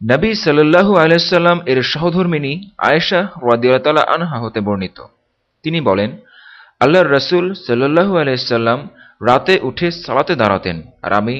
নবী সাল্লু আলাইসাল্লাম এর সহধর্মিনী আয়েশা রাদিয়াতালা আনহা হতে বর্ণিত। তিনি বলেন, আল্লাহর রসুল সাল্লু আলাইসাল্লাম রাতে উঠে সালাতে দাঁড়াতেন আর আমি